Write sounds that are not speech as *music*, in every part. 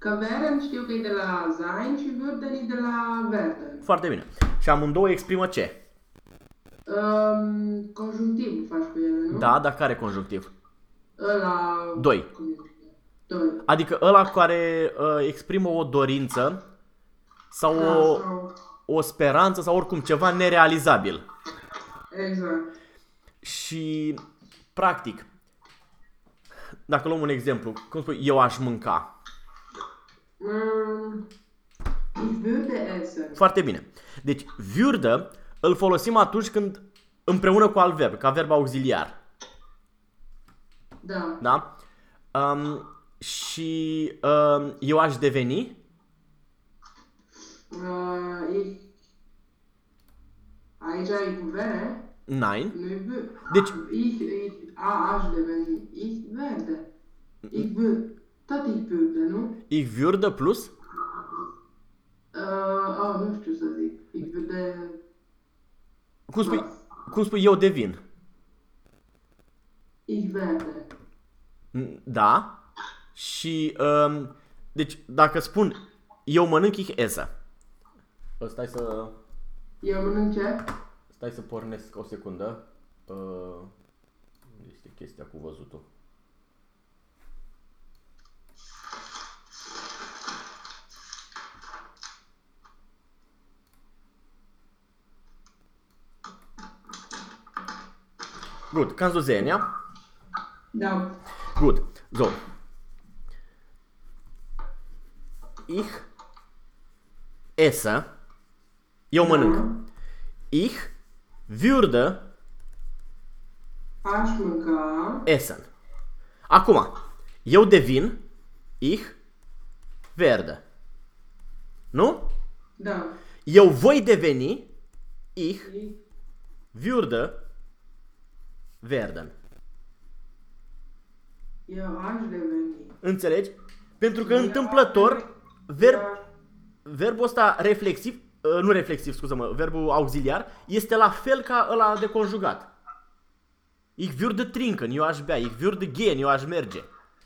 Că Veren știu că e de la Zain și Würden e de la Verden. Foarte bine. Și amândouă exprimă ce? Um, conjunctiv faci cu ele, nu? Da, dar care conjunctiv? Ăla... Doi. Cum e? Doi. Adică ăla care uh, exprimă o dorință sau Da, o, sau- o speranță sau oricum ceva nerealizabil. Exact. Și, practic, dacă luăm un exemplu, cum spui, eu aș mânca. Mm, ich würde essen. Foarte bine. Deci, würde îl folosim atunci când împreună cu alt verb, ca verb auxiliar. Da. Da? Um, și um, eu aș deveni Uh, ich... Aici e cu vere? nein. Nu-i v. Deci- Ich, ich, a, aș deveni. Ich werde. Ich würde. Tot ich würde, nu? Ich würde plus Uh, oh, nu știu să zic. Ich würde... cum spui, cum spui eu devin? Ich werde. Da. Și um, deci dacă spun eu mănânc ich esse. Stai să Eu mănânc ce? Stai să pornesc o secundă. Uh, unde este chestia cu văzutul? Gut, kannst du sehen, ja? Da. Gut, so. Ich esse. Eu mănânc. Ich würde Aș mânca. essen. Acum, eu devin. Ich werde. Nu? Da. Eu voi deveni. Ich Ich, würde werden. eu aș deveni. Înțelegi? Pentru că întâmplător verb, verbul ăsta reflexiv, uh, nu reflexiv, scuză-mă, verbul auxiliar, este la fel ca ăla de conjugat. Ich würde trinken, eu aș bea, ich würde gehen, eu aș merge.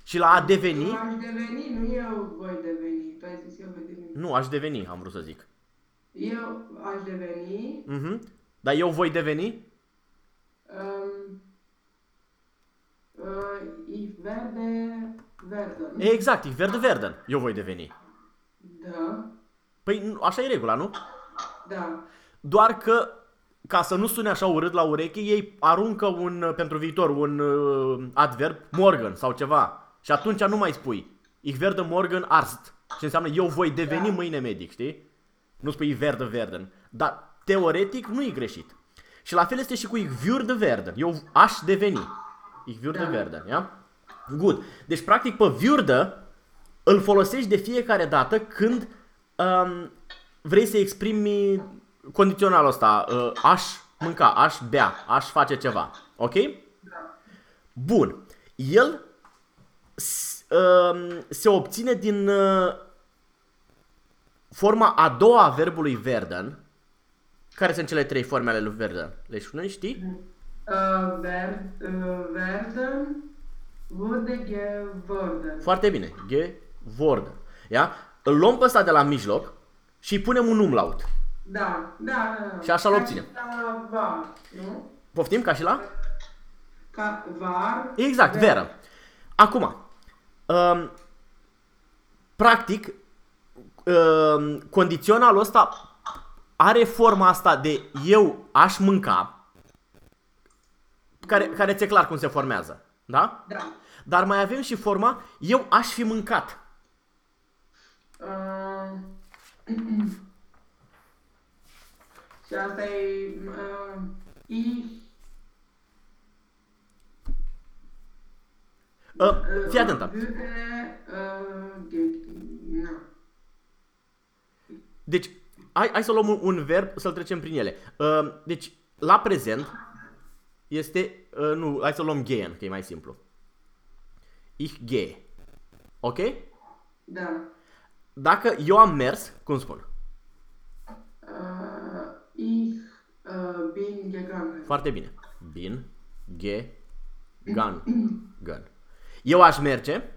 Și la a Eu deveni, aș deveni, nu eu voi deveni. Tu ai zis eu voi deveni. nu, aș deveni, am vrut să zic. Eu aș deveni. Mhm. Dar eu voi deveni? Um, uh, ich werde werden. Exact, ich werde werden, eu voi deveni. Da. Păi nu, așa e regula, nu? Da. Doar că, ca să nu sune așa urât la ureche, ei aruncă un, uh, pentru viitor, un uh, adverb, morgen sau ceva. Și atunci nu mai spui, ich werde morgen arzt. Și înseamnă eu voi deveni Da. mâine medic, știi? Nu spui ich werde werden. Dar teoretic nu e greșit. Și la fel este și cu ich würde werden. Eu aș deveni. Ich würde Da. werden, ia? Good. Deci, practic, pe würde îl folosești de fiecare dată când um, vrei să exprimi condiționalul ăsta. Uh, aș mânca, aș bea, aș face ceva. Ok? Bun. El s- um, se obține din uh, forma a doua a verbului werden. Care sunt cele trei forme ale lui werden? Le știi? Știi? Uh, ver, uh, werden wurde geworden. Foarte bine. Geworden. Ia? Îl luăm pe ăsta de la mijloc și îi punem un umlaut. Da, da, da. Și așa îl obținem. Ca var, nu? Poftim ca și la? Ca var. Exact, ver. veră. Acum, um, practic, um, condiționalul ăsta are forma asta de eu aș mânca, care, care ți-e clar cum se formează, da? Da. Dar mai avem și forma eu aș fi mâncat. Uh, *clears throat* și asta e uh, ich Uh, fii atentă. Würde, uh, ge- na. Deci, hai, hai să luăm un, un verb, să-l trecem prin ele. Uh, deci, la prezent este, uh, nu, hai să luăm gehen, că e mai simplu. Ich gehe. Ok? Da. Dacă eu am mers, cum spun? Uh, ich uh, bin gegangen. Foarte bine. Bin, ge, gan, *clears throat* gan. Eu aș merge,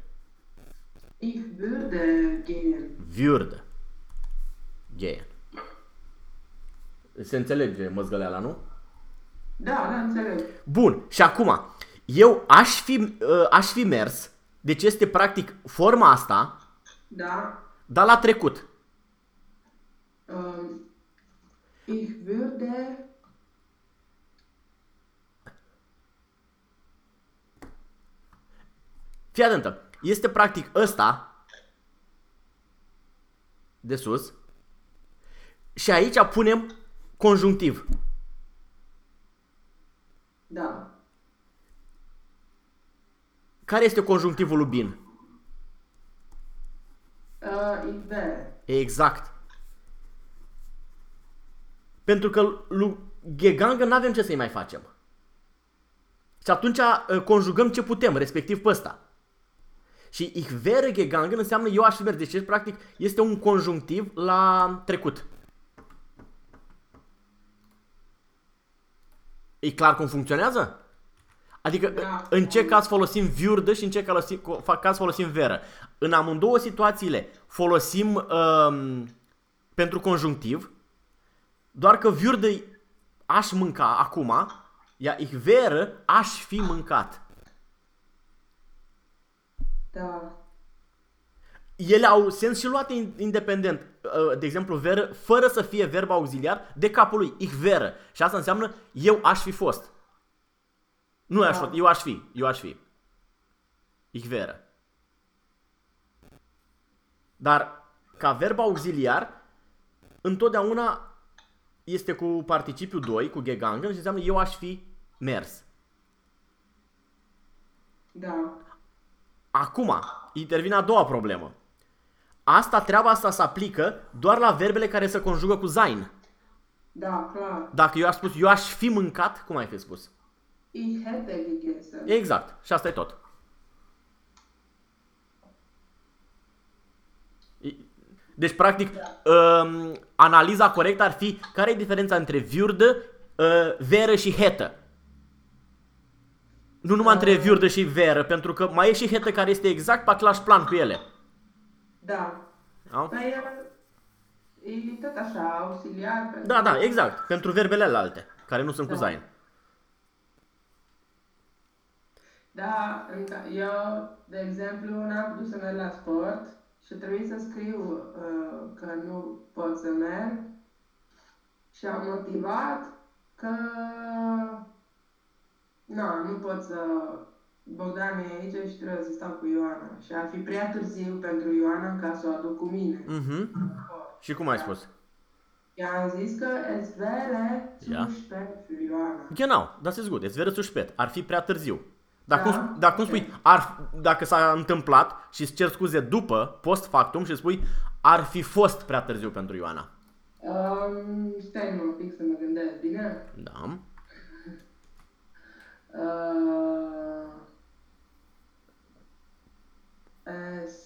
Ich würde gehen. Würde. Gehen. Se înțelege măzgăleala, nu? Da, da, înțeleg. Bun, și acum, eu aș fi, uh, aș fi mers, deci este practic forma asta, Da. dar la trecut. Ähm, ich würde. Fii atentă, este practic ăsta de sus și aici punem conjunctiv. Da. Care este conjunctivul lui bin? Äh, ich wäre. Exact. Pentru că lui Gegangă nu avem ce să-i mai facem. Și atunci uh, conjugăm ce putem, respectiv pe ăsta. Și ich wäre gegangen înseamnă eu aș fi mers. Deci, practic, este un conjunctiv la trecut. E clar cum funcționează? Adică Da. în ce caz folosim viurdă și în ce caz caz folosim veră. În amândouă situațiile folosim um, pentru conjunctiv, doar că viurdă aș mânca acum, iar ich wäre aș fi mâncat. Da. Ele au sens și luate in- independent. Uh, De exemplu, veră, fără să fie verb auxiliar, de capul lui, ich wäre. Și asta înseamnă eu aș fi fost. Nu aș Da. fi, eu aș fi, eu aș fi. Ich wäre. Dar ca verb auxiliar, întotdeauna este cu participiul 2, cu gegangen și înseamnă eu aș fi mers. Da. Acum, intervine a doua problemă. Asta, treaba asta se aplică doar la verbele care se conjugă cu sein. Da, clar. Dacă eu aș spus, eu aș fi mâncat, cum ai fi spus? Ich hätte gegessen. Exact. Și asta e tot. E- Deci, practic, um, analiza corectă ar fi care e diferența între viurdă, uh, veră și hetă. Nu numai între viurdă și veră, pentru că mai e și hetă care este exact pe același plan cu ele. Da. Au? Dar e, e tot așa, auxiliar. pentru- Da, da, exact. Pentru verbele alte, care nu sunt cu Da. zain. Da, încă- eu, de exemplu, n-am putut să merg la sport și trebuie să scriu uh, că nu pot să merg și am motivat că na, nu pot să... Bogdan e aici și trebuie să stau cu Ioana și ar fi prea târziu pentru Ioana ca să o aduc cu mine. Mhm. Și cum ai spus? I-am zis că es wäre zu Ja. spät für Ioana. Genau, das ist gut. Es wäre zu spät. Ar fi prea târziu. Dar, Da, cum, dar cum ok. spui, ar, dacă s-a întâmplat și îți cer scuze după, post factum și spui, ar fi fost prea târziu pentru Ioana. Um, stai mă un pic să mă gândesc, bine? Da. *laughs* Uh, es...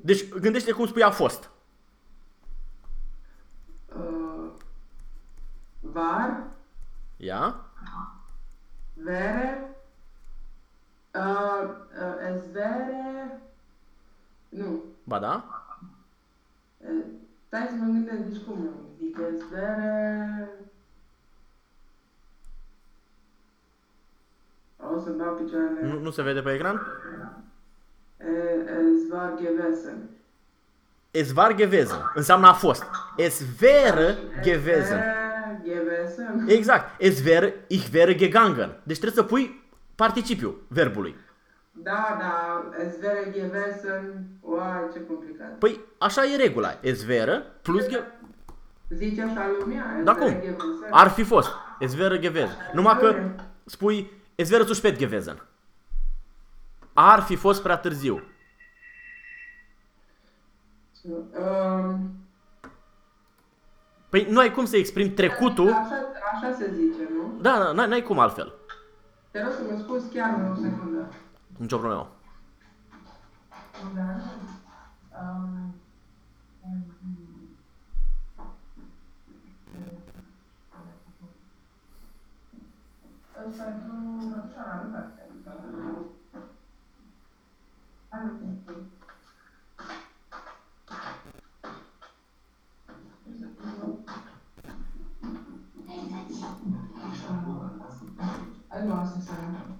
Deci gândește cum spui a fost. Uh, war, Ia? wäre, uh, uh, es wäre, nu, Ba da? uh, stai să mă gândesc, deci cum mă zic, es wäre, o să dau picioarele, Nu, nu se vede pe ecran? uh, es war gewesen. Es war gewesen. Înseamnă a fost. Es wäre gewesen. Wäre gewesen. Exact. Es wäre, ich wäre gegangen. Deci trebuie să pui participiul verbului. Da, da, es wäre gewesen. Uai, ce complicat. Păi așa e regula. Es wäre plus ge- Zice așa lumea? Es Da wäre cum? gewesen. Ar fi fost. Es wäre gewesen. Numai că spui es wäre zu spät gewesen. Ar fi fost prea târziu. Um, Păi nu ai cum să exprimi trecutul. așa, așa se zice, nu? Da, da, n-ai, n-ai cum altfel. Te rog să mă scuzi chiar o secundă. Nicio problemă. Da. Um, Ăsta nu, așa Allora, se sarà.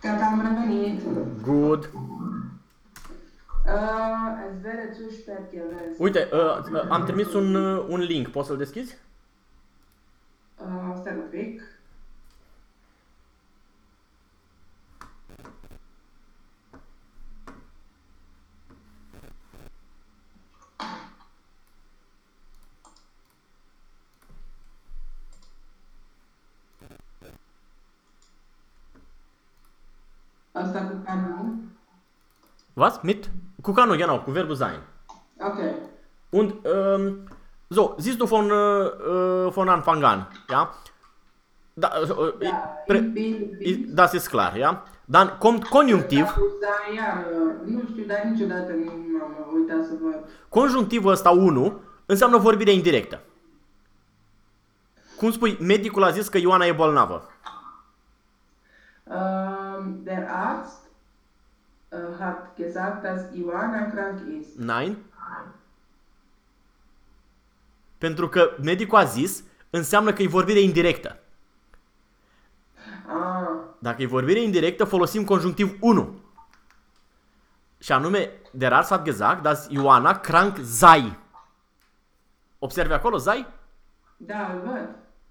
Gata, am revenit. Good. Uh, es wäre zu spät gewesen. Uite, uh, uh, am trimis un, uh, un link. Poți să-l deschizi? Uh, stai un pic. Asta cu canul. Was? Mit? Cu canul, genau, cu verbul sein. Okay. Und, ähm, so, siehst du von, äh, äh, von Anfang an, ja? Da, äh, Da, pre, ich bin, bin das ist klar, ja? Dann kommt Konjunktiv. Da, iar, nu știu, dar niciodată nu m-am uitat să văd. Conjunctivul ăsta 1 înseamnă vorbire indirectă. Cum spui, medicul a zis că Ioana e bolnavă. Ähm, der Arzt äh, hat gesagt, dass Ioana krank ist. Nein? Pentru că medicul a zis înseamnă că e vorbire indirectă. Ah, Dacă e vorbire indirectă, folosim conjunctiv 1. Și anume, der Arzt hat gesagt, dass Ioana krank sei. Observi acolo, sei? da, îl văd.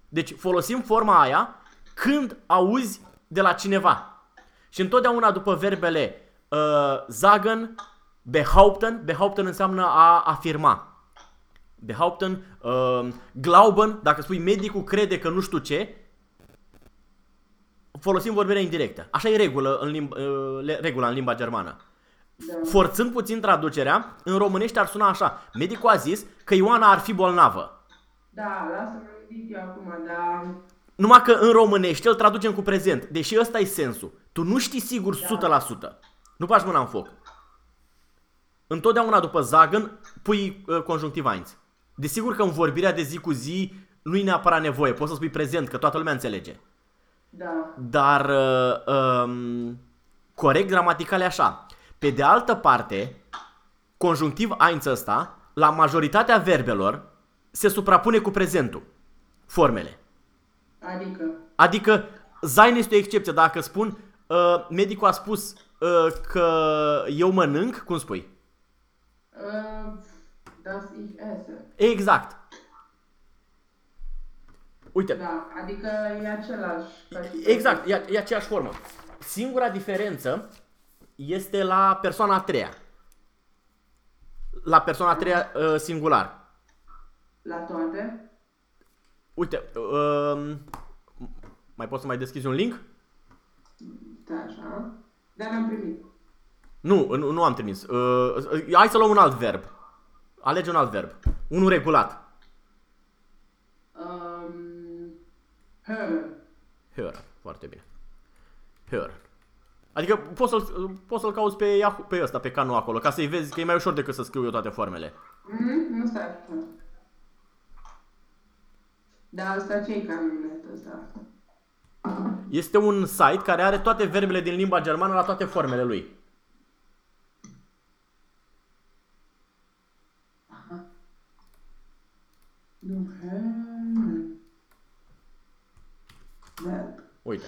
Deci folosim forma aia când auzi de la cineva. Și întotdeauna după verbele uh, sagen, behaupten, behaupten înseamnă a afirma. Behaupten, uh, glauben, dacă spui medicul crede că nu știu ce, folosim vorbirea indirectă. Așa e regulă în limba, uh, le- regula în limba germană. Da. Forțând puțin traducerea, în românește ar suna așa. Medicul a zis că Ioana ar fi bolnavă. Da, lasă mă gândit eu acum, dar... Numai că în românește îl traducem cu prezent, deși ăsta e sensul. Tu nu știi sigur 100%. Nu faci mâna în foc. Întotdeauna după zagen pui uh, conjunctiv eins. Desigur că în vorbirea de zi cu zi nu e neapărat nevoie, poți să spui prezent, că toată lumea înțelege. Da, Dar uh, um, corect gramatical e așa. Pe de altă parte, conjunctiv eins ăsta, la majoritatea verbelor, se suprapune cu prezentul. Formele. adică... Adică Zain este o excepție. Dacă spun, uh, medicul a spus uh, că eu mănânc, cum spui? Uh, das ich esse. Exact. Uite, Da, adică e același. ca și- exact, e, e aceeași formă. Singura diferență este la persoana a treia. La persoana a treia uh, singular. La toate? Uite, uh, mai poți să mai deschizi un link? Da, așa. Dar l-am primit. Nu, nu, nu am trimis. Uh, uh, hai să luăm un alt verb. Alege un alt verb. Unul regulat. Um, hören. Hören. Foarte bine. Hören. Adică poți să-l, poți să-l cauți pe, Yahoo, pe ăsta, pe canul acolo, ca să-i vezi că e mai ușor decât să scriu eu toate formele. Mhm, nu stai așa. Da, asta ce-i canunet ăsta? Este un site care are toate verbele din limba germană la toate formele lui. Nu, hören. Verb. Uite.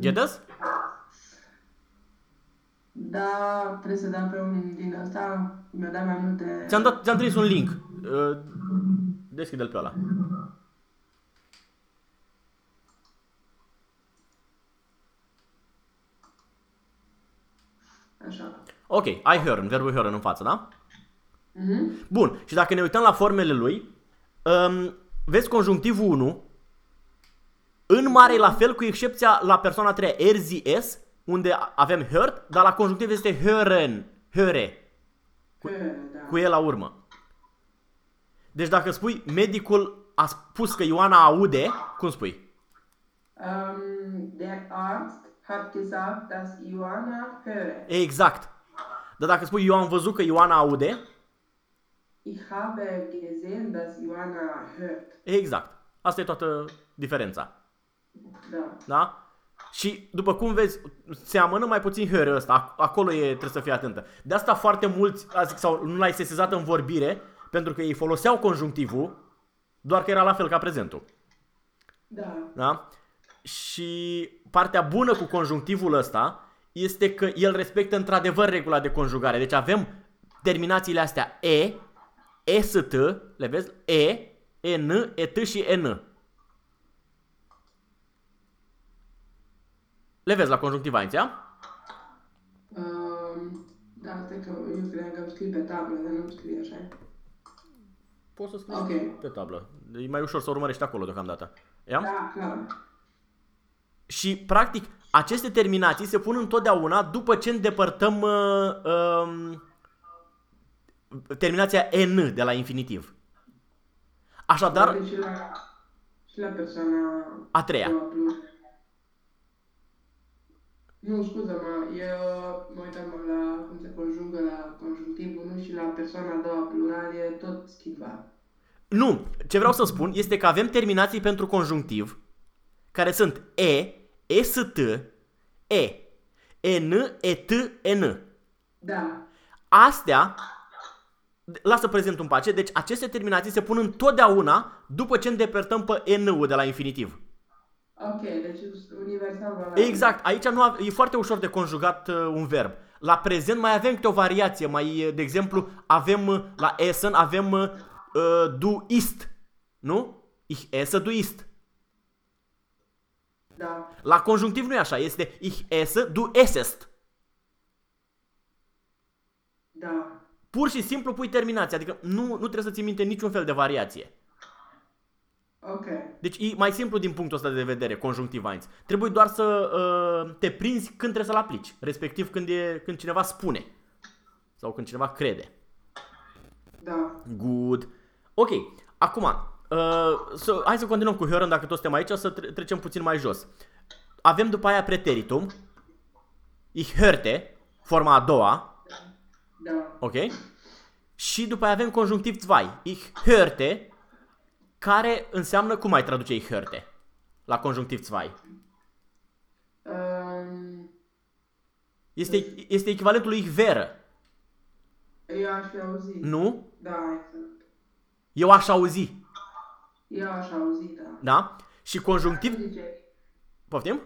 Geht das? Da, trebuie să dau pe un din ăsta. Mi-a dat mai multe... Ți-am, dat, ți-am trimis un link. Uh, Deschide-l pe ăla. Așa. Ok, ai hören, verbul hören în față, da? Mhm. Bun, și dacă ne uităm la formele lui, um, vezi conjunctivul 1, în mare e la fel, cu excepția la persoana a treia, er, sie, es, unde avem hört, dar la conjunctiv este hören, höre, Hören, da. cu el la urmă. Deci dacă spui medicul a spus că Ioana aude, cum spui? Ähm, der Arzt hat gesagt, dass Johanna höre. Exact. Dar dacă spui eu am văzut că Ioana aude, Ich habe gesehen, dass Johanna hört. exact. Asta e toată diferența. Da. Da? Și după cum vezi, seamănă mai puțin hără ăsta. Ac- Acolo e, trebuie să fii atentă. De asta foarte mulți, a zic, sau nu l-ai sesizat în vorbire, pentru că ei foloseau conjunctivul, doar că era la fel ca prezentul. Da. Da? Și partea bună cu conjunctivul ăsta este că el respectă într-adevăr regula de conjugare. Deci avem terminațiile astea E, E, S, T, le vezi? E, E, N, E, T și E, N. Le vezi la conjunctiva aici, ia? Um, da, stai că eu credeam că îmi scrii pe tablă, dar nu scrie așa. Poți să scrii Ok. pe tablă. E mai ușor să urmărești acolo deocamdată. Ia? Da, clar. Și, practic, aceste terminații se pun întotdeauna după ce îndepărtăm uh, um, terminația n de la infinitiv. Așadar, Poate și la, și la persoana a treia. doua plus. Nu, scuză-mă, eu mă uitam la cum se conjugă la conjunctivul, nu și la persoana a doua plural e tot schimbat. Nu, ce vreau să spun este că avem terminații pentru conjunctiv care sunt e, e, s, t, e, e, n, e, t, e, n. Da, Astea, lasă prezentul în pace, deci aceste terminații se pun întotdeauna după ce îndepărtăm pe n-ul de la infinitiv. Ok, deci e universal valabil. Exact, aici nu ave- e foarte ușor de conjugat uh, un verb. La prezent mai avem câte o variație, mai, uh, de exemplu, avem uh, la essen, avem uh, uh, du ist, nu? Ich esse, du ist. Da, La conjunctiv nu e așa, este ich esse, du essest. da, Pur și simplu pui terminația, adică nu, nu trebuie să ții minte niciun fel de variație. Ok, Deci e mai simplu din punctul ăsta de vedere, conjunctiv Heinz. Trebuie doar să uh, te prinzi când trebuie să-l aplici, respectiv când, e, când cineva spune sau când cineva crede. da, Good. Ok, acum, uh, so, hai să continuăm cu Heron, dacă toți suntem aici, o să tre- trecem puțin mai jos. Avem după aia preteritum, ich hörte, forma a doua, da, ok? Și după aia avem conjunctiv 2, ich hörte, care înseamnă, cum mai traduce ich hörte? La conjunctiv 2. um, Este, este echivalentul lui ich wäre, eu aș fi auzit. nu? Da, exact. Eu aș auzi, Eu aș auzi, da. da? Și conjunctiv, Zice, poftim?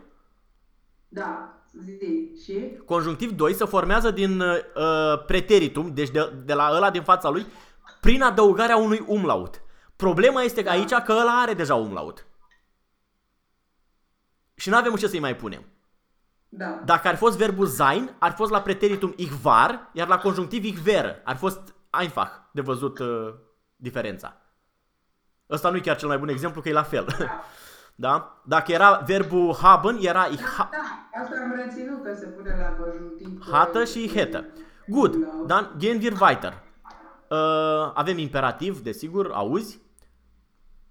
da, zi, și? Conjunctiv 2 se formează din uh, preteritum, deci de, de la ăla din fața lui, prin adăugarea unui umlaut. Problema este că aici că ăla are deja umlaut. Și nu avem ce să-i mai punem. Da, Dacă ar fi fost verbul sein, ar fi fost la preteritum ich war, iar la conjunctiv ich wäre. Ar fi fost einfach de văzut uh, diferența. Ăsta nu e chiar cel mai bun exemplu, că e la fel. da? *laughs* Dacă era verbul haben, era ich ha- da, asta am reținut că se pune la conjunctiv. Hată și hetă. Good. Dan, gehen wir weiter. Uh, avem imperativ, desigur, auzi.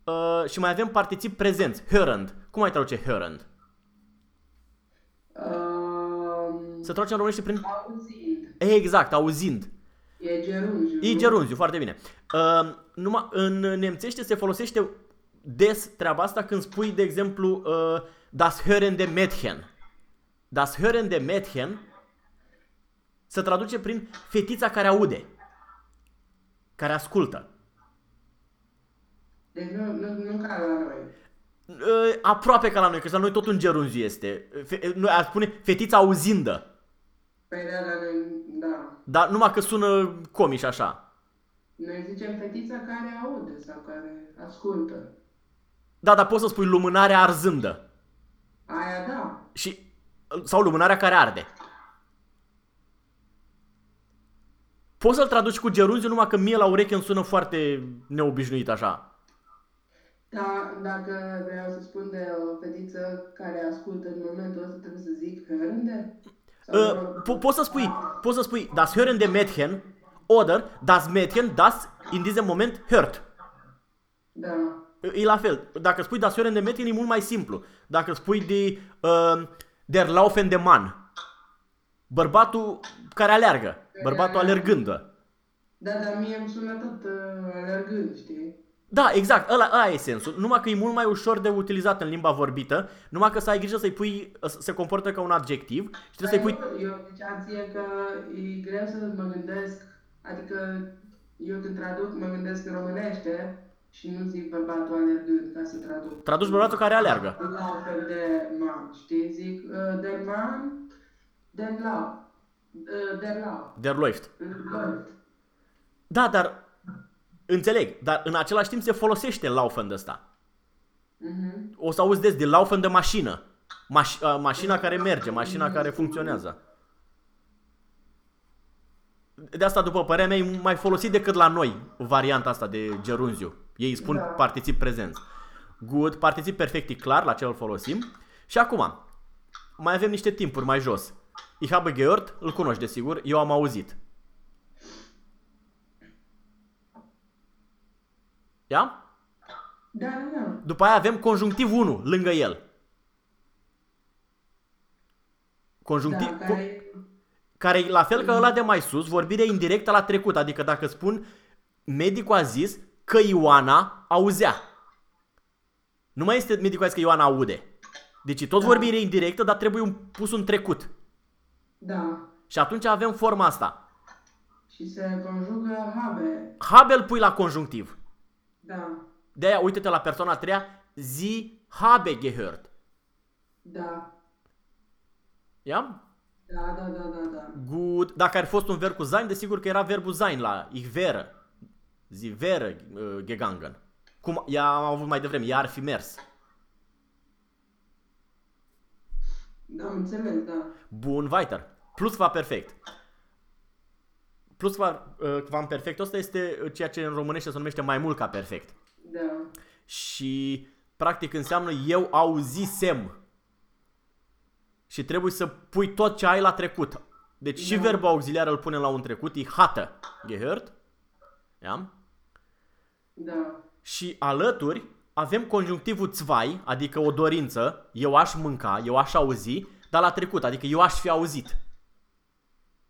Uh, și mai avem particip prezenți, hörend. Cum mai traduce hörend? Um, Se traduce în românește prin... auzind. Exact, auzind. E gerunziu. E nu? gerunziu, foarte bine. Uh, numai în nemțește se folosește des treaba asta când spui, de exemplu, uh, das hörende Mädchen. Das hörende Mädchen se traduce prin fetița care aude. Care ascultă. Deci nu, nu, nu ca la noi. Uh, aproape ca la noi, că la noi tot un gerunziu este. Fe- noi ar spune fetița auzindă. Păi da, la noi, da. Dar numai că sună comiș așa. Noi zicem fetița care aude sau care ascultă. Da, dar poți să spui lumânarea arzândă. Aia da. Și, sau lumânarea care arde. Poți să-l traduci cu gerunziu numai că mie la ureche îmi sună foarte neobișnuit așa. Da, dacă vreau să spun de o fetiță care ascultă în momentul ăsta, trebuie să zic hărânde? Uh, po- poți să spui, poți să spui das hören de Mädchen oder das Mädchen das in diesem Moment hört. Da. E la fel. Dacă spui das Hören de Mädchen e mult mai simplu. Dacă spui de uh, Der Laufen de Mann. Bărbatul care aleargă. Bărbatul alergândă. Da, dar mie îmi sună tot uh, alergând, știi? Da, exact, ăla, ăla e sensul. Numai că e mult mai ușor de utilizat în limba vorbită, numai că să ai grijă să-i pui, să se comportă ca un adjectiv și trebuie să-i pui... Eu, eu ziceam ție că e greu să mă gândesc, adică eu când traduc mă gândesc în românește și nu zic bărbatul alergând ca să traduc. Traduci bărbatul care aleargă. La fel de man, știi? Zic uh, der man, der lau, uh, der lau, Der läuft. läuft. Da, dar înțeleg, dar în același timp se folosește laufen de ăsta. Mhm. O să auzi des de laufen de mașină. Maș- uh, mașina care merge, mașina care funcționează. De asta, după părerea mea, e mai folosit decât la noi varianta asta de gerunziu. Ei spun Da. particip prezenți. Good, particip perfect e clar, la ce îl folosim. Și acum, mai avem niște timpuri mai jos. Ich habe gehört, îl cunoști desigur, eu am auzit. Ia? Da, da, da. După aia avem conjunctiv 1 lângă el. Conjunctiv, Da, co- care care e la fel ca ăla de mai sus, vorbire indirectă la trecut. Adică dacă spun, medicul a zis că Ioana auzea. Nu mai este medicul a zis că Ioana aude. Deci e tot Da. vorbire indirectă, dar trebuie un, pus un trecut. Da. Și atunci avem forma asta. Și se conjugă habe. Habe îl pui la conjunctiv. Da. De aia, uite-te la persoana a treia, zi habe gehört. Da. Ia? Da, da, da, da, da. Good. Dacă ar fi fost un verb cu sein, desigur că era verbul sein la ich wäre. Zi wäre uh, gegangen. Cum ea am avut mai devreme, ea ar fi mers. Da, am înțeles, da. Bun, weiter. Plus va perfect. Plus va, uh, va perfect ăsta este ceea ce în românește se numește mai mult ca perfect. Da. Și practic înseamnă eu auzisem. Și trebuie să pui tot ce ai la trecut. Deci și Da. verbul auxiliar îl punem la un trecut, e hatte. Gehört? Ia? Da. Și alături avem conjunctivul zwei, adică o dorință, eu aș mânca, eu aș auzi, dar la trecut, adică eu aș fi auzit.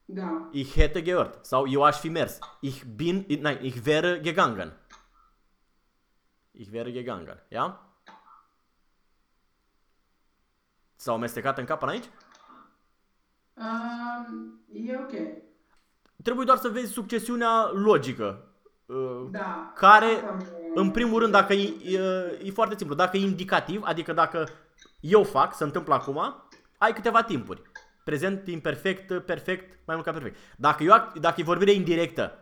Da. Ich hätte gehört. Sau eu aș fi mers. Ich bin, nein, ich wäre gegangen. Ich wäre gegangen. Ja? S-au amestecat în cap până aici? Um, e ok. Trebuie doar să vezi succesiunea logică. Uh, Da. Care, Asta am- în primul rând, dacă e, e, e foarte simplu, dacă e indicativ, adică dacă eu fac, se întâmplă acum, ai câteva timpuri. Prezent, imperfect, perfect, mai mult ca perfect. Dacă, eu, ac- dacă e vorbire indirectă,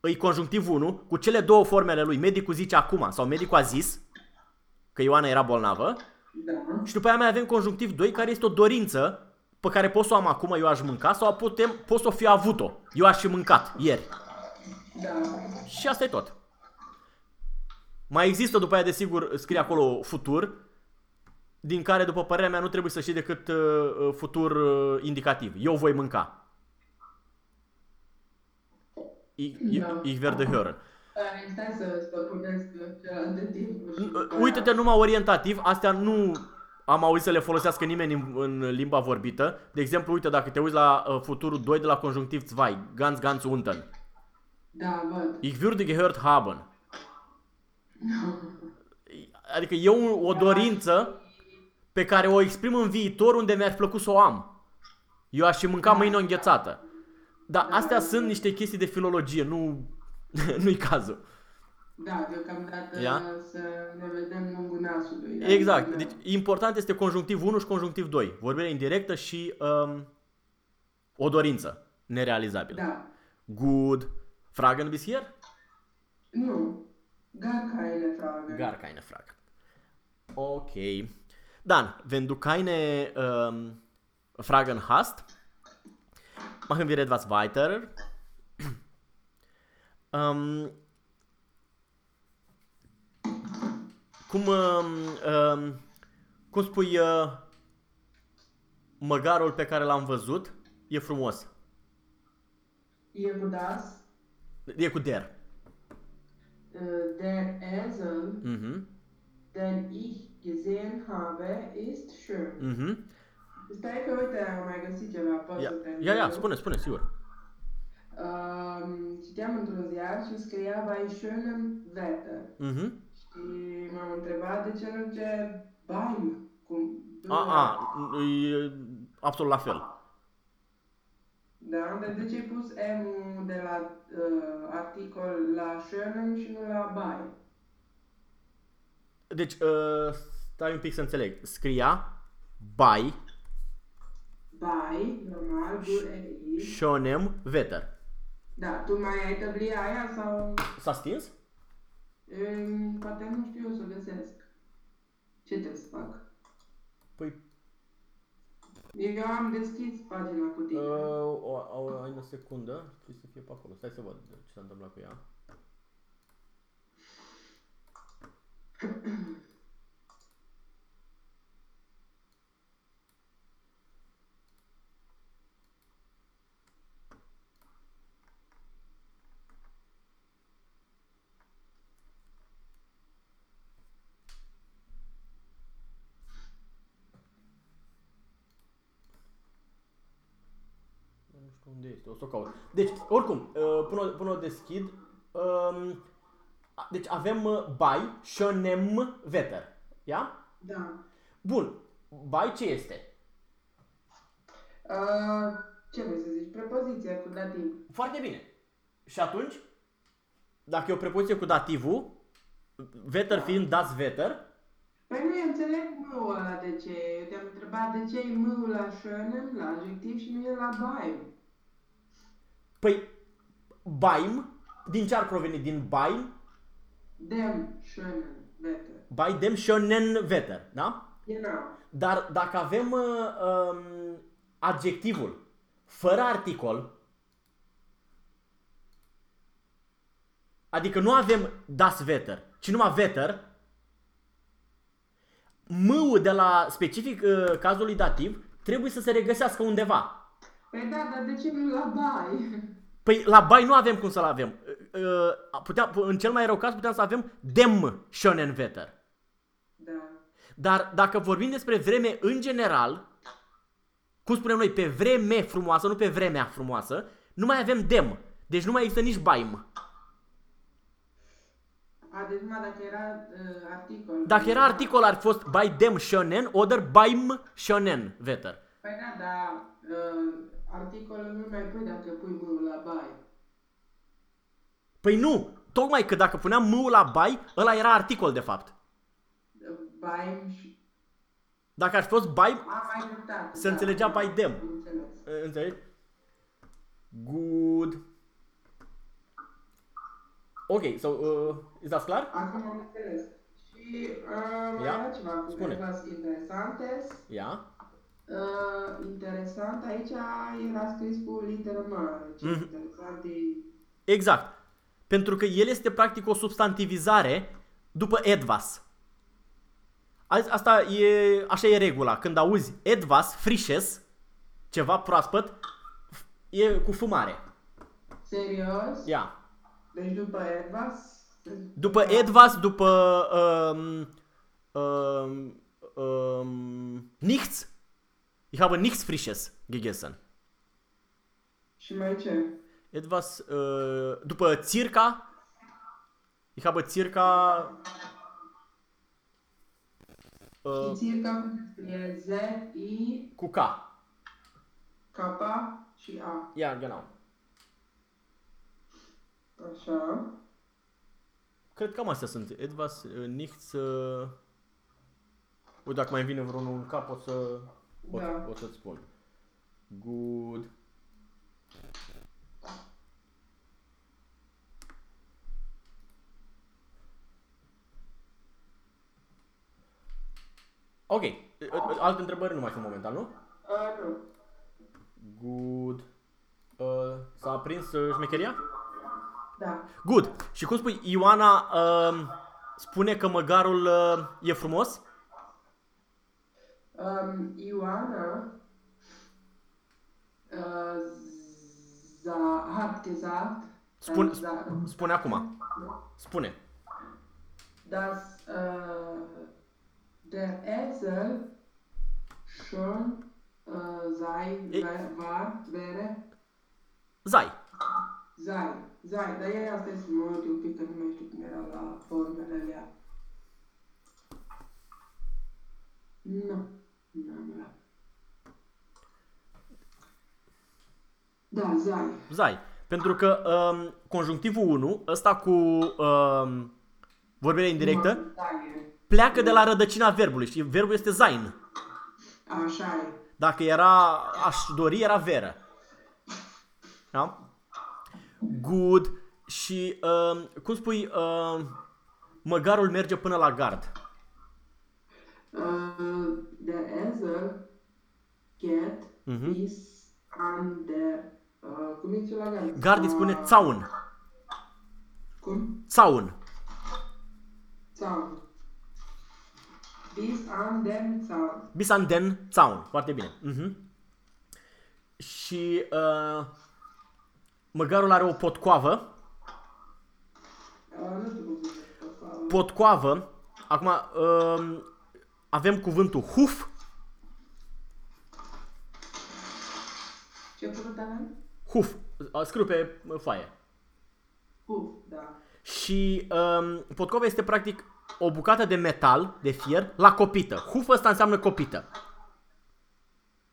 îi conjunctiv 1, cu cele două formele lui, medicul zice acum, sau medicul a zis că Ioana era bolnavă, Da. și după aia mai avem conjunctiv 2, care este o dorință pe care pot să o am acum, eu aș mânca, sau putem, pot să o fi avut-o. Eu aș fi mâncat ieri. Da. Și asta e tot. Mai există după aia, desigur, scrie acolo futur, din care, după părerea mea, nu trebuie să știi decât uh, uh, futur uh, indicativ. Eu voi mânca. Ich, Da. ich werde hören. Ai, Stai să stăpânesc celelalte timpuri. și după Uite-te numai orientativ, astea nu am auzit să le folosească nimeni în, în limba vorbită. De exemplu, uite, dacă te uiți la uh, futurul 2 de la conjunctiv 2, ganz, ganz unten. Da, văd. Ich würde gehört haben. *laughs* Adică eu o dorință pe care o exprim în viitor unde mi-ar plăcut să o am. Eu aș fi mânca mâine o înghețată. Dar astea sunt niște chestii de filologie, nu *laughs* nu-i cazul. Da, deocamdată Ia? să ne vedem lungul nasului. da? Exact. Da. Deci important este conjunctiv 1 și conjunctiv 2. Vorbire indirectă și um, o dorință nerealizabilă. Da. Good. Fragen bis hier? Nu. Gar keine Frage. Gar keine Frage. Ok. Dann, wenn du keine ähm, Fragen hast, machen wir etwas weiter. ähm, *clears throat* cum, um, um, cum spui uh, măgarul pe care l-am văzut? E frumos. E cu das. E cu der. Uh, der Esel Mhm. den ich gesehen habe, ist schön. Mhm. Stai că, uite, am mai găsit ceva, pot Ia, să te ia, ia, întreb? spune, spune, sigur. Um, citeam într-un ziar și scria bei schönem Wetter. Mhm. Și m-am întrebat de ce nu ce Beim, cum... A, a, e absolut la fel. Da, dar de ce ai pus M de la uh, articol la schönem și nu la bei? Deci, uh, stai un pic să înțeleg. Scria by Bei, normal, B-E-I. Shonem Vetter. Da, tu mai ai tăblia aia sau... S-a stins? Um, poate nu știu eu să o găsesc. Ce trebuie să fac? Păi, Eu am deschis pagina cu tine. uh, o, o, ai o secundă. Trebuie să fie pe acolo. Stai să văd ce s-a întâmplat cu ea. Nu știu unde este, o să o caut. Deci, oricum, uh, până, o- până o deschid, um, a- deci avem uh, by Shonem Vetter. Ia? Da. Bun. By ce este? Uh, ce vrei să zici? Prepoziția cu dativ. Foarte bine. Și atunci, dacă e o prepoziție cu dativul, Vetter fiind das Vetter, Păi nu eu înțeleg mâul ăla de ce. Eu te-am întrebat de ce e mâul la schönem, la adjectiv și nu e la Beim. păi Baim, din ce ar proveni? Din Baim, Dem schönen Wetter. by dem Shonen Vetter, da? Genau. Dar dacă avem uh, um, adjectivul fără articol, adică nu avem das Vetter, ci numai Vetter, m de la specific uh, cazului dativ trebuie să se regăsească undeva. Păi da, dar de ce nu la Bai? Păi la bai nu avem cum să-l avem. Uh, uh, Puteam, în cel mai rău caz puteam să avem dem Shonen Vetter. Da. Dar dacă vorbim despre vreme în general, cum spunem noi, pe vreme frumoasă, nu pe vremea frumoasă, nu mai avem dem. Deci nu mai există nici baim. A, deci numai dacă era uh, articol. Dacă era articol ar fi fost by dem shonen, oder baim shonen vetter. Păi da, dar uh, articolul nu mai pui dacă pui mâul la Bai. Păi nu, tocmai că dacă puneam m la bai, ăla era articol de fapt. Uh, Baim și... Dacă ar fi fost baim, Am mai dreptate. Se înțelegea by them. Înțeles. uh, înțelegi? Good. Ok, so, uh, is that clar? Acum am înțeles. Și uh, mai Ia, era ceva cu spune. clas interesantes. Ia. Uh, interesant, aici era scris cu literă mare. Ce Mhm. interesant e... Exact. Pentru că el este practic o substantivizare după edvas. Azi- Asta e, așa e regula. Când auzi edvas, frișes, ceva proaspăt, f- e cu fumare. Serios? Ia. Deci după Edvas... După edvas, după um, um, um, nichts, ich habe nichts frisches gegessen. Și mai ce? Etwas, uh, după circa, ich habe circa, Uh. uh, Și circa cum se scrie Z, I, cu K. K și A. Ja, genau. Așa. Cred că cam astea sunt. Etwas, uh, nichts, uh... Uite, dacă mai îmi vine vreunul în cap, o să, o, Da. o să-ți spun. Good. Ok. Alte întrebări nu mai sunt momentan, nu? A, nu. Good. Uh, s-a aprins uh, șmecheria? Da. Good. Și cum spui, Ioana uh, spune că măgarul uh, e frumos? Um, Ioana uh, za, hat gesagt, Spun, äh, za, spune acum. Spune. dass äh, der Esel schon äh, sei, E- sei, war, wäre, Zai. sei, sei, dar e asta e să mă uit un pic că nu mai știu cum era la formele alea. Nu, nu am luat. Da, zai. Zai. Pentru că um, conjunctivul 1, ăsta cu um, vorbire indirectă, Zai. Pleacă de la rădăcina verbului. Știi? Verbul este zain. Așa e. Dacă era aș dori, era veră. Da? Good. Și um, cum spui, um, măgarul merge până la gard. Uh, der Esel geht Mhm. bis an der, uh, cum e celălalt? Gard îi spune țaun. Cum? Țaun. Zaun. Bis an den Zaun. Bis an den țaun. Foarte bine. Mhm. Și uh, măgarul are o potcoavă. Uh, nu știu cum zice. uh, Potcoavă. Acum uh, avem cuvântul huf. Ce cuvânt avem? Huf. Uh, Scriu pe uh, foaie. Huf, da. Și um, potcoava este practic o bucată de metal, de fier, la copită. Huf ăsta înseamnă copită.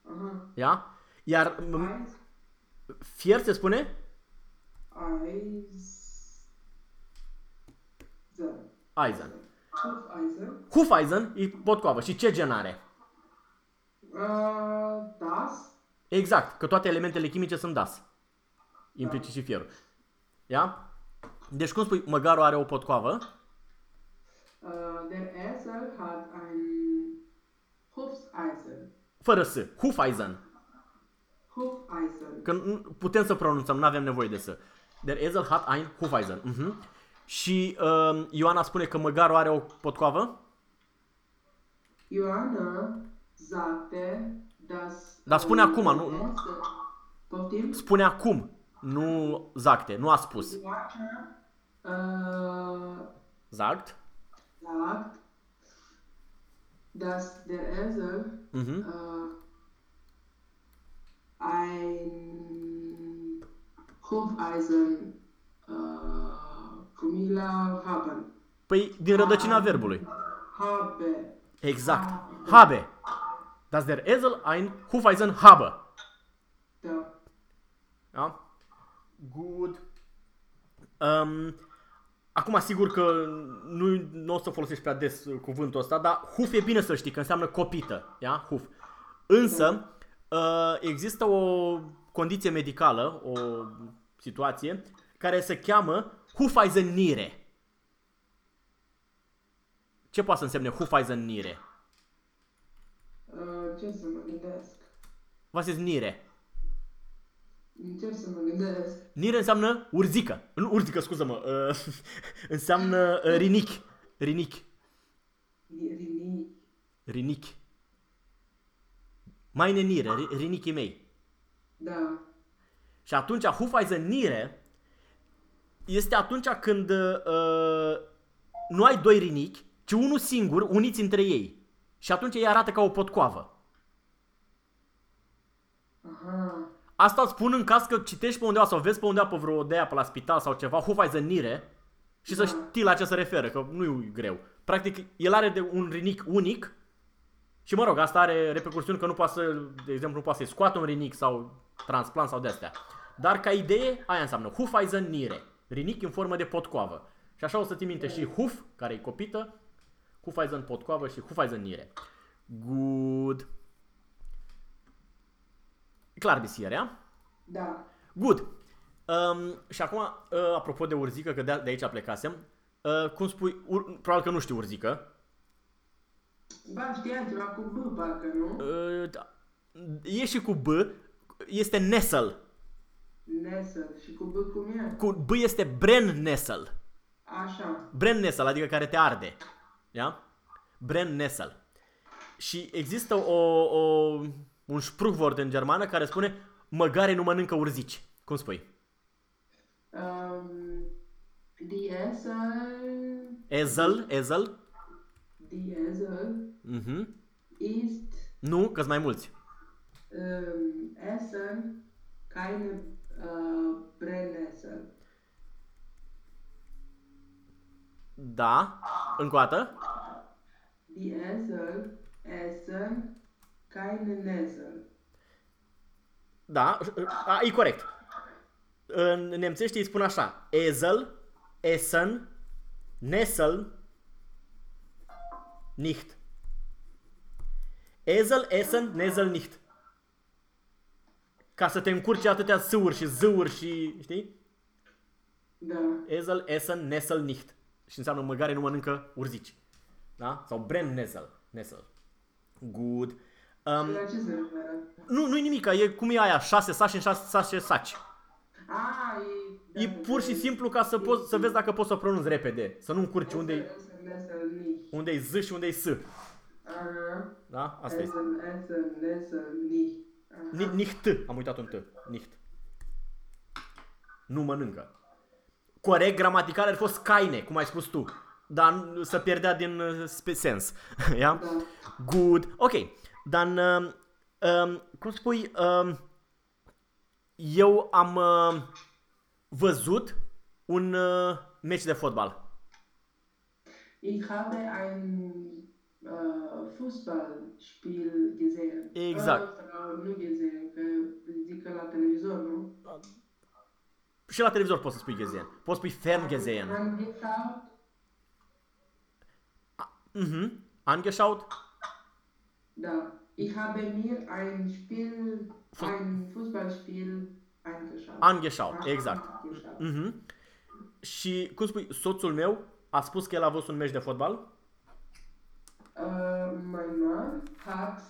Aha. Ia? Iar m- Eins, fier se spune Eis, Zer. Eisen. Hufeisen. Hufeisen e potcoavă. Și ce gen are? Uh, das. Exact, că toate elementele chimice sunt das. Implicit și fierul. Ia? Deci cum spui, măgarul are o potcoavă? Uh, der Esel hat ein Hufeisen. Fără S. Hufeisen. Hufeisen. Că nu- putem să pronunțăm, nu avem nevoie de S. Der Esel hat ein Hufeisen. Mhm. Și uh, Ioana spune că măgarul are o potcoavă? Joanna sagte, dass... Dar spune acum, der nu- nu- Esel- Poftim? Spune acum, nu zacte, nu a spus. Joanna äh, Zagt? Sagt, dass der Esel Mhm. äh, ein Hufeisen äh, Kumila haben. Păi din rădăcina verbului. Habe. Exact. Habe. Das der Esel ein Hufeisen habe. Da. Da? Good. Um, acum, sigur că nu, nu o să folosești prea des uh, cuvântul ăsta, dar huf e bine să știi, că înseamnă copită. Ia? Huf. Însă, uh, există o condiție medicală, o situație, care se cheamă Hufeisennire. Ce poate să însemne Hufeisennire? Uh, ce să mă gândesc? Was ist Nire? Încerc să mă gândesc. Nire înseamnă urzică. Nu urzică, scuză-mă. Uh, *laughs* înseamnă uh, rinic. Rinic. Rinic. Rinic. Mai nenire, ri- rinichii mei. Da. Și atunci Hufeisennire este atunci când uh, nu ai doi rinichi, ci unul singur, uniți între ei. Și atunci ei arată ca o potcoavă. Aha. Asta îți spun în caz că citești pe undeva sau vezi pe undeva pe vreo de pe la spital sau ceva, Hufeisennire și să Da. știi la ce se referă, că nu e greu. Practic, el are de un rinic unic și mă rog, asta are repercursiuni că nu poate să, de exemplu, nu poate să-i scoată un rinic sau transplant sau de-astea. Dar ca idee, aia înseamnă Hufeisennire, rinic în formă de potcoavă. Și așa o să ți minte și Huf, care e copită, Hufeisen potcoavă și Hufeisennire. Good. Clar bisierea. Da. Good. Um, și acum, uh, apropo de urzică, că de, de aici plecasem, uh, cum spui, ur, probabil că nu știi urzică. Ba, știam ceva cu B, parcă, nu? Uh, da. E și cu B, este Nessel. Nesel. Și cu B cum e? Cu B este Brennnessel. Așa. Brennnessel, adică care te arde. Ia? Brennnessel. Și există o, o, un spruchwort în germană care spune măgare nu mănâncă urzici. Cum spui? Um, die Esel Ezel, ezel. Die Esel Mhm. ist Nu, că mai mulți. ähm, Essen keine äh, Brennnessel. Da. Încă o dată. Die Esel essen keine Nessel. Da, a, e corect. În nemțește îi spun așa. Ezel, Essen, Nessel, nicht. Ezel, Essen, Nessel, nicht. Ca să te încurci atâtea sâuri și zâuri și, știi? Da. Ezel, Essen, Nessel, nicht. Și înseamnă măgare nu mănâncă urzici. Da? Sau Bren Nessel. Nessel. Good. Um, La ce se referă? nu, nu-i nimic, e cum e aia, șase saci în șase, șase saci. Ah, e... E pur și simplu ca să poți să vezi dacă poți să o pronunți repede. Să nu încurci unde e Essen, Nessel nicht. unde e Z și unde e S. Aha. Da? Asta este. Essen, Essen, Nessel nicht. Aha. Ni- Nicht. Am uitat un T. Nicht. Nu mănâncă. Corect, gramatical ar fi fost caine, cum ai spus tu. Dar n- să pierdea din uh, spe- sens. *laughs* Ia? Da. Good. Ok. Dar, um, um, cum spui, um, eu am uh, văzut un uh, meci de fotbal. Ich habe ein äh, Fußballspiel gesehen. Exakt. Äh, sau nu gesehen, că zic că la televizor, nu? Și la televizor poți să spui gesehen. Poți spui Fernsehen. Am geschaut, Mhm. Angeschaut. da. Ich habe mir ein Spiel, ein Fußballspiel angeschaut. Angeschaut, exact. Angeschaut. Mhm. Și, cum spui, soțul meu a spus că el a văzut un meci de fotbal. Äh, mein Mann hat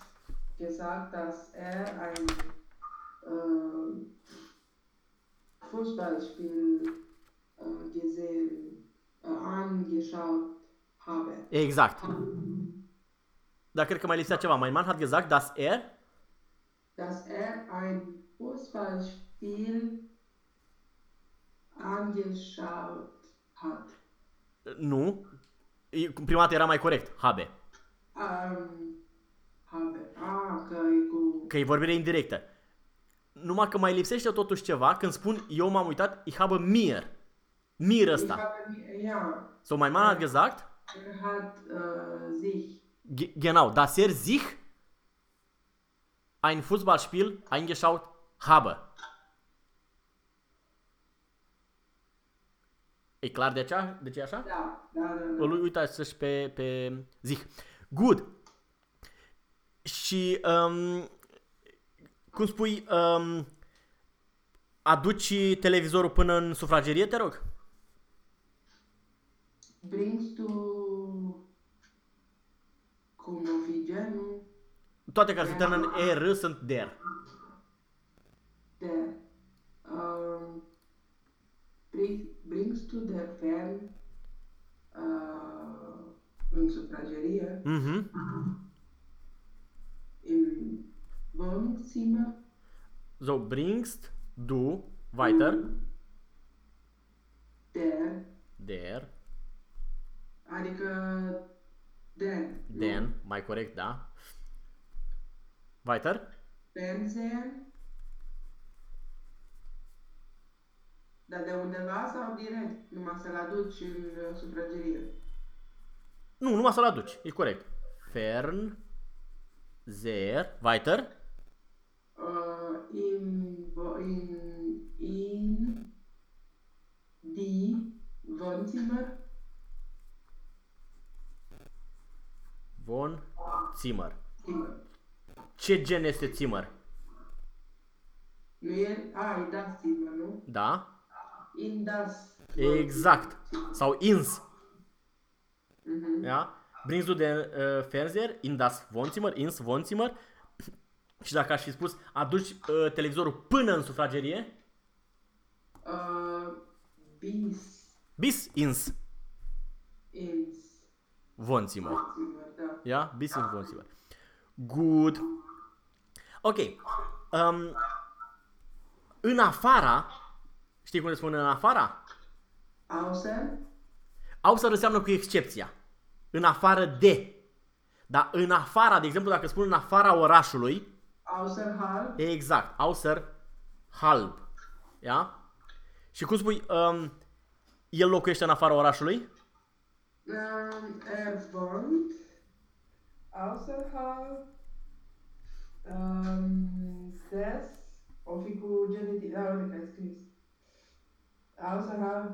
gesagt, dass er ein äh, Fußballspiel äh, gesehen, äh, angeschaut habe. Exact. Dar cred că mai lipsea ceva. Mein Mann hat gesagt, dass er Dass er ein Fußballspiel angeschaut hat. nu. E- Prima dată era mai corect. Habe. Ähm, habe. Ah, că e cu... Că e vorbire indirectă. Numai că mai lipsește totuși ceva când spun eu m-am uitat, ich habe mir. Mir Ich ăsta. habe, ja, So, mein Mann hat gesagt, er hat äh, sich Ge- Genau, dass er sich ein Fußballspiel eingeschaut habe. E clar de, cea, de ce e așa? Da, da, da. da. Îl uitați-și pe, pe zich. Good. Și, um, cum spui, um, aduci televizorul până în sufragerie, te rog? Bringst du cum o fi genul Toate care se termină în ER sunt der. de um, bring, bringst du der Fern uh, în sufragerie, Mhm. im Wohnzimmer, So, bringst du weiter. Der, der adică den, nu? Den, mai corect, da. Weiter? Fernseher, dar de undeva sau direct, numai să-l aduci în uh, sufragerie. Nu, numai să-l aduci. E corect. Fern, zer, weiter? uh, in, wo- in, in die Wohnzimmer, Von, Zimmer. Zimmer. Ce gen este Zimmer? Nu e, a, e das Zimmer, nu? Da? In das Exact. Sau ins. Mhm. Ja? Bringst du den uh, Fernseher in das Wohnzimmer, ins Wohnzimmer? *clears throat* Și dacă aș fi spus, aduci uh, televizorul până în sufragerie? Uh, bis Bis ins ins Wohnzimmer. Zimmer, da. Ja, bis ins Wohnzimmer. Gut. Ok. Um, în afara, știi cum le spun în afara? Außer, Außer înseamnă cu excepția. În afară de. Dar în afara, de exemplu, dacă spun în afara orașului, Außerhalb. exact, außer halb. Ia? Și cum spui, um, el locuiește în afara orașului? Ähm, er wohnt außerhalb ähm, des, o fi cu genitiv, da, uite că ai scris. Außerhalb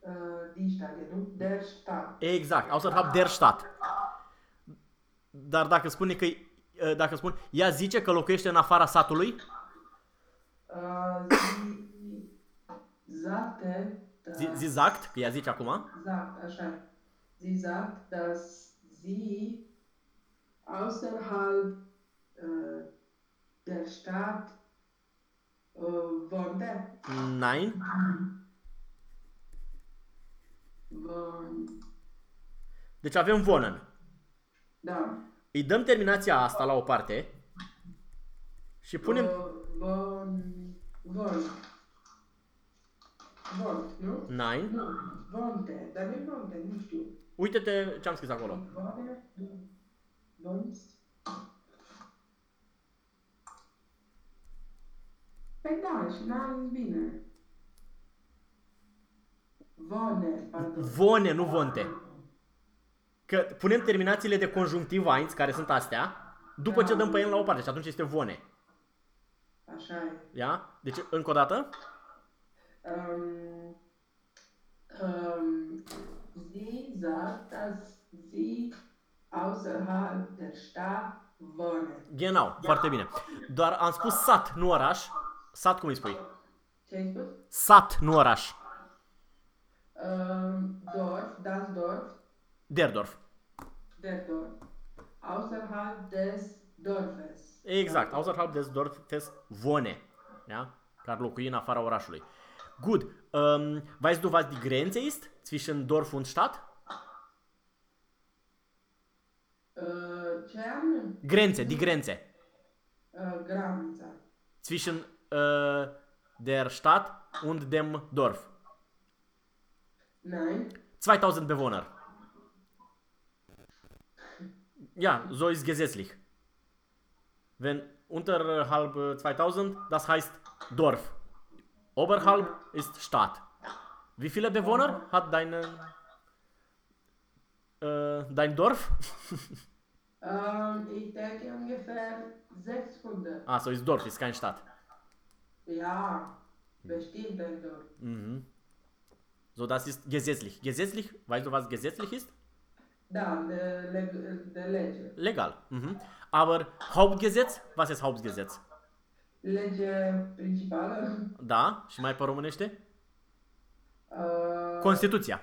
äh, die Stadt, nu? Der Stadt. Exact, außerhalb der Stadt. Dar dacă spune că, uh, dacă spun, ea zice că locuiește în afara satului, Äh, sie sagte, dass, zi, zi sagt, că ea zice acum, sagt, așa, sie sagt, dass sie außerhalb äh, der Stadt äh, wohnte. nein, Von, deci avem wohnen. da. Îi dăm terminația asta la o parte și punem, Vo- Von, von. Von, nu? nein, Nu, vonte, dar nu e vonte, nu știu. uite-te ce am scris acolo. Vone, nu. Vonst. Păi da, și n-am zis bine. Vone, pardon. Vone, nu vonte. Că punem terminațiile de conjunctiv eins, care sunt astea, după ce dăm pe el la o parte și atunci este vone. Așa e. Ia? Deci, încă o dată. Ähm, ähm, sie sagt, dass sie außerhalb der Stadt wohnen. Genau, foarte bine. Doar am spus sat, nu oraș. Sat cum îi spui? Ce ai spus? Sat, nu oraș. Ähm, Dorf, das Dorf, Der Dorf. der Dorf. Außerhalb des Dorfes. Exact, außerhalb des Dorfes wohne. Ja? Care locui în afara orașului. Gut. Um, weißt du, was die Grenze ist zwischen Dorf und Stadt? Äh, ce am? Grenze, die Grenze. Äh, Granța. Zwischen uh, der Stadt und dem Dorf. Nein. 2000 Bewohner. Ja, so ist gesetzlich. Wenn unterhalb äh, 2000, das heißt Dorf. Oberhalb ist Stadt. Wie viele Bewohner hat deine, äh, dein Dorf? Ähm, ich denke ungefähr 600. Ah, so ist Dorf, ist kein Stadt. Ja, bestimmt ein Dorf. Mhm. So, das ist gesetzlich. Gesetzlich, weißt du, was gesetzlich ist? Da, de, leg- de lege. Legal. Mhm. Aber Hauptgesetz, was ist Hauptgesetz? Lege principală. Da, și mai pe românește? Uh, Constituția.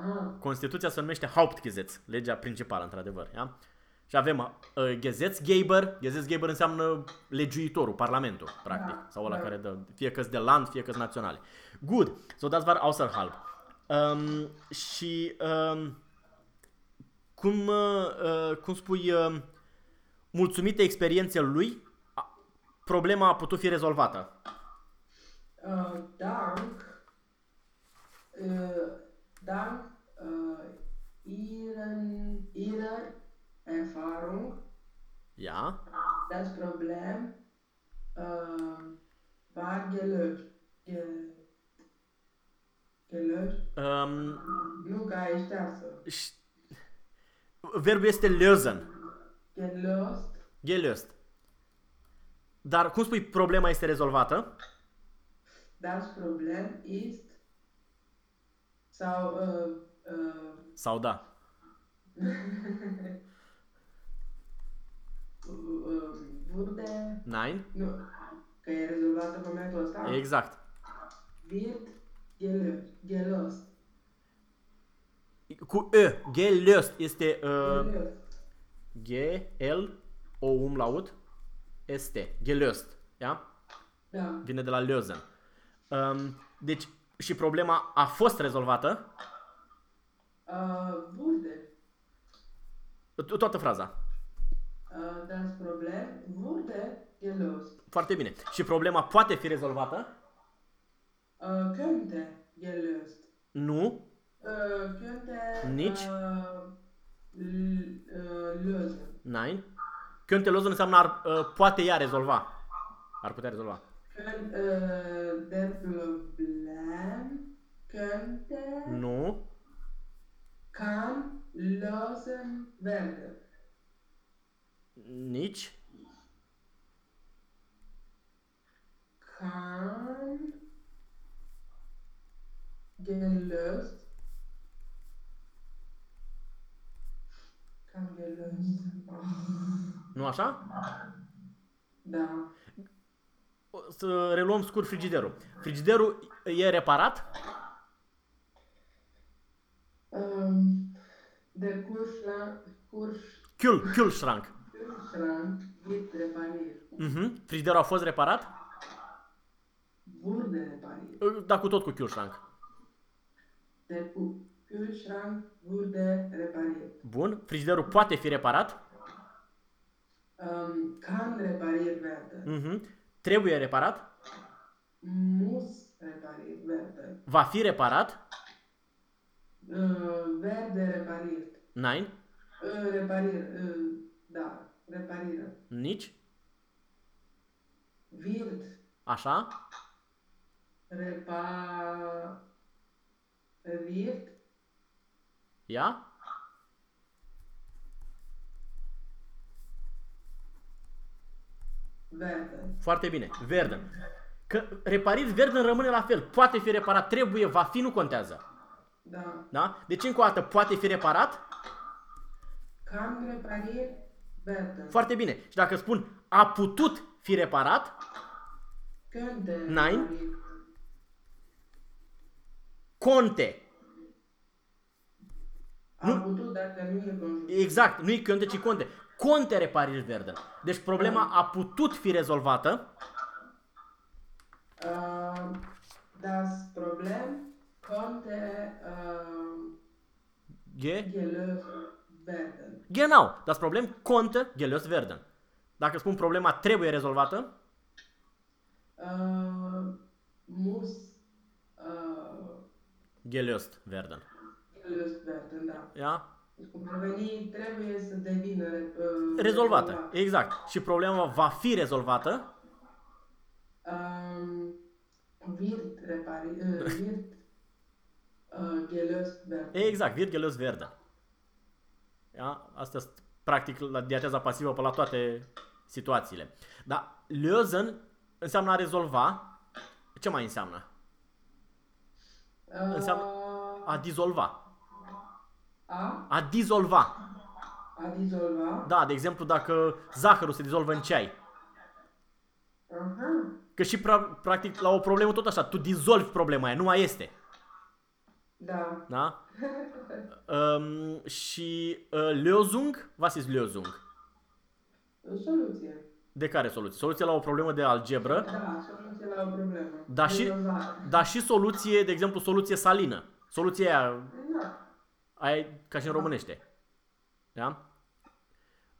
Aha, Constituția se numește Hauptgesetz, legea principală, într-adevăr. Ja? Și avem uh, Gesetzgeber. Gesetzgeber înseamnă legiuitorul, parlamentul, practic. Da, sau ăla da. care dă, fie că de land, fie că naționale. Good. So das war außerhalb. Um, și um, cum, uh, uh, cum spui, uh, mulțumită experienței lui, a- problema a putut fi rezolvată. uh, dank, uh, dank uh, ihren, ihrer Erfahrung Ja? das Problem uh, war gelöst. Ge, gelöst? Um, Nu ca ai ștearsă. și- verbul este lösen. Gelöst. Gelöst. Dar cum spui problema este rezolvată? Das Problem ist sau uh, uh, Sau da? *laughs* uh, wurde Nein? nu, că e rezolvat în momentul ăsta Exact. wird gelöst, gelöst, Cu Ö. Gelöst este uh, gelöst. G, L, O umlaut, S, T. Gelöst. Ja? Da, Vine de la lösen. Um, deci, și problema a fost rezolvată? uh, wurde To- Toată fraza. uh, das Problem wurde gelöst, Foarte bine. Și problema poate fi rezolvată? uh, könnte gelöst, Nu. Uh, könnte Nici. uh, l- uh, lösen. Nein. Könnte lösen înseamnă ar, uh, poate ea rezolva. Ar putea rezolva. Kön, uh, der Problem könnte, Nu. kann lösen werden. Nici. Kann gelöst. Kann gelöst. Nu așa? Da. O Să reluăm scurt frigiderul. Frigiderul e reparat? Um, der Kühlschrank, Kühl, Kühlschrank. Kühlschrank wird repariert. Mhm. Frigiderul a fost reparat? Wurde repariert. Uh, Da, cu tot cu Kühlschrank. Der Ku- Kühlschrank wurde repariert. Bun. Frigiderul poate fi reparat? Ähm, kann repariert werden. Mhm. Trebuie reparat? Muss repariert werden. Va fi reparat? Äh, werde repariert. Nein. Äh, repariert. Äh, da. Reparieren. Nici. Wird Așa. repariert. Ia. Werden. Foarte bine. Verden. Că reparit Verden rămâne la fel. Poate fi reparat, trebuie, va fi, nu contează. Da. Da? Deci încă o dată, poate fi reparat? Kann repariert werden. Foarte bine. Și dacă spun a putut fi reparat, Könnte Nein. repariert. conte. A putut dacă nu e conjunctiv. Exact, nu-i conte, ci conte. Conte reparit Verden. Deci problema a putut fi rezolvată. Uh, das Problem konnte uh, Ge, gelöst werden. genau, das Problem konnte gelöst werden. Dacă spun problema trebuie rezolvată, Uh, muss uh, gelöst werden. gelöst werden, da. Ia? Deci cum ar veni, trebuie să devină uh, Rezolvată. Exact. Și problema va fi rezolvată. Um, wird repariert, uh, wird uh, gelöst werden. Exact, wird gelöst werden. Ia? Asta sunt practic la diateza pasivă pe la toate situațiile. Dar lösen înseamnă a rezolva. Ce mai înseamnă? Uh, înseamnă A dizolva. A, A dizolva. a dizolva. Da, de exemplu, dacă zahărul se dizolvă în ceai. Aha, Că și pra- practic la o problemă tot așa, tu dizolvi problema aia, nu mai este. da. Da? *laughs* um, și uh, Lösung, was ist Lösung? Soluție. De care soluție? Soluție la o problemă de algebră, Da, soluție la o problemă. dar și, Rezolvare. dar și soluție, de exemplu, soluție salină. Soluția aia, Da. Aia e ca și în românește. Da?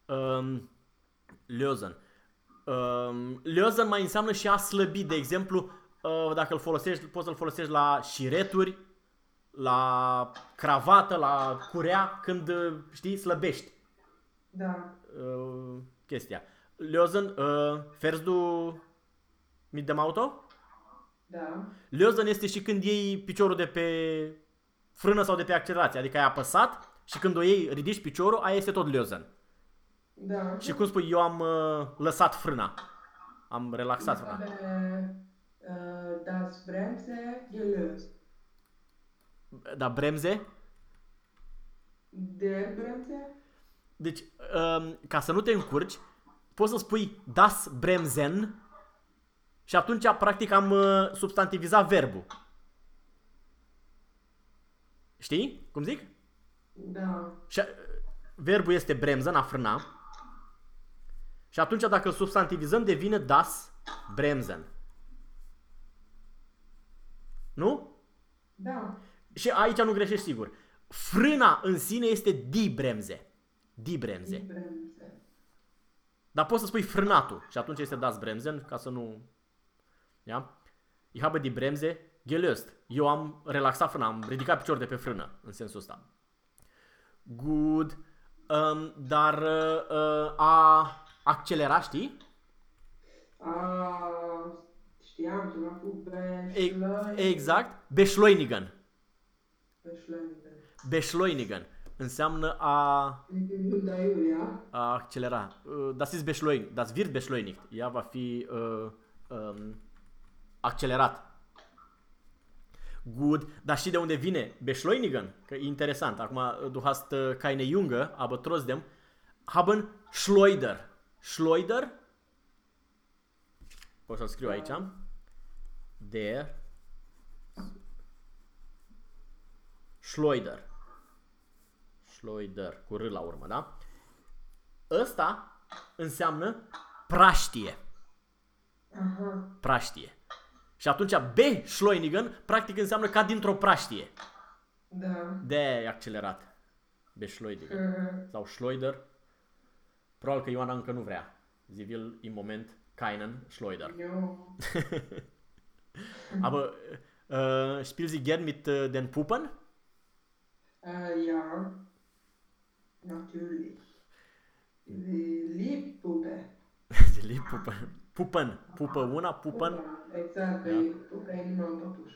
Um, Lösen. Um, Lösen mai înseamnă și a slăbi. De exemplu, uh, dacă îl folosești, poți să-l folosești la șireturi, la cravată, la curea, când, uh, știi, slăbești Da. uh, chestia. Lösen, uh, fährst du mit dem Auto? Da. Lösen este și când iei piciorul de pe frână sau de pe accelerație, adică ai apăsat și când o iei, ridici piciorul, aia este tot Lösen. Da. Și cum spui, eu am uh, lăsat frâna. Am relaxat frâna. Habe uh, das Bremse gelöst. Da, bremze. Der Bremse? Deci, um, ca să nu te încurci, poți să spui das bremsen și atunci, practic, am uh, substantivizat verbul. Știi cum zic? Da. Și, uh, verbul este bremzen, a frâna. Și atunci, dacă îl substantivizăm, devine das bremsen. Nu? Da. Și aici nu greșești sigur. Frâna în sine este die bremze. Die bremze. Die Bremse. Dar poți să spui frânatul și atunci este das bremsen ca să nu... Ja? Ich habe die Bremse gelöst. Eu am relaxat frâna, am ridicat picior de pe frână, în sensul ăsta. Good. Um, dar uh, uh, a accelera, știi? A, știam ceva cu E- beșlăi. exact. Beschleunigen. Beșlăi. Beschleunigen. Înseamnă a, Da, Iulia. a accelera. Uh, Das ist beschleunigt. Das wird beschleunigt. Ea va fi uh, um, accelerat. Good. Dar știi de unde vine Beschleunigen? Că e interesant. Acum, du hast uh, keine Junge, aber trotzdem haben Schleuder. Schleuder? O să-l scriu aici. Der Schleuder. Schleuder, cu R la urmă, da? Ăsta înseamnă praștie. Aha. Praștie. Și atunci B, Schleunigen, practic înseamnă ca dintr-o praștie. Da. de e accelerat. Beschleunigen. Mhm. Sau Schleuder. Probabil că Ioana încă nu vrea. Sie will im Moment keinen Schleuder. Eu. *laughs* Aber äh, spielt sie gern mit äh, den Puppen? Äh, ja. Natürlich. Sie *laughs* liebt Puppe. Sie liebt Puppen. Puppen. Pupă una, Puppen. Exact, pe Puppe e numai un totuși.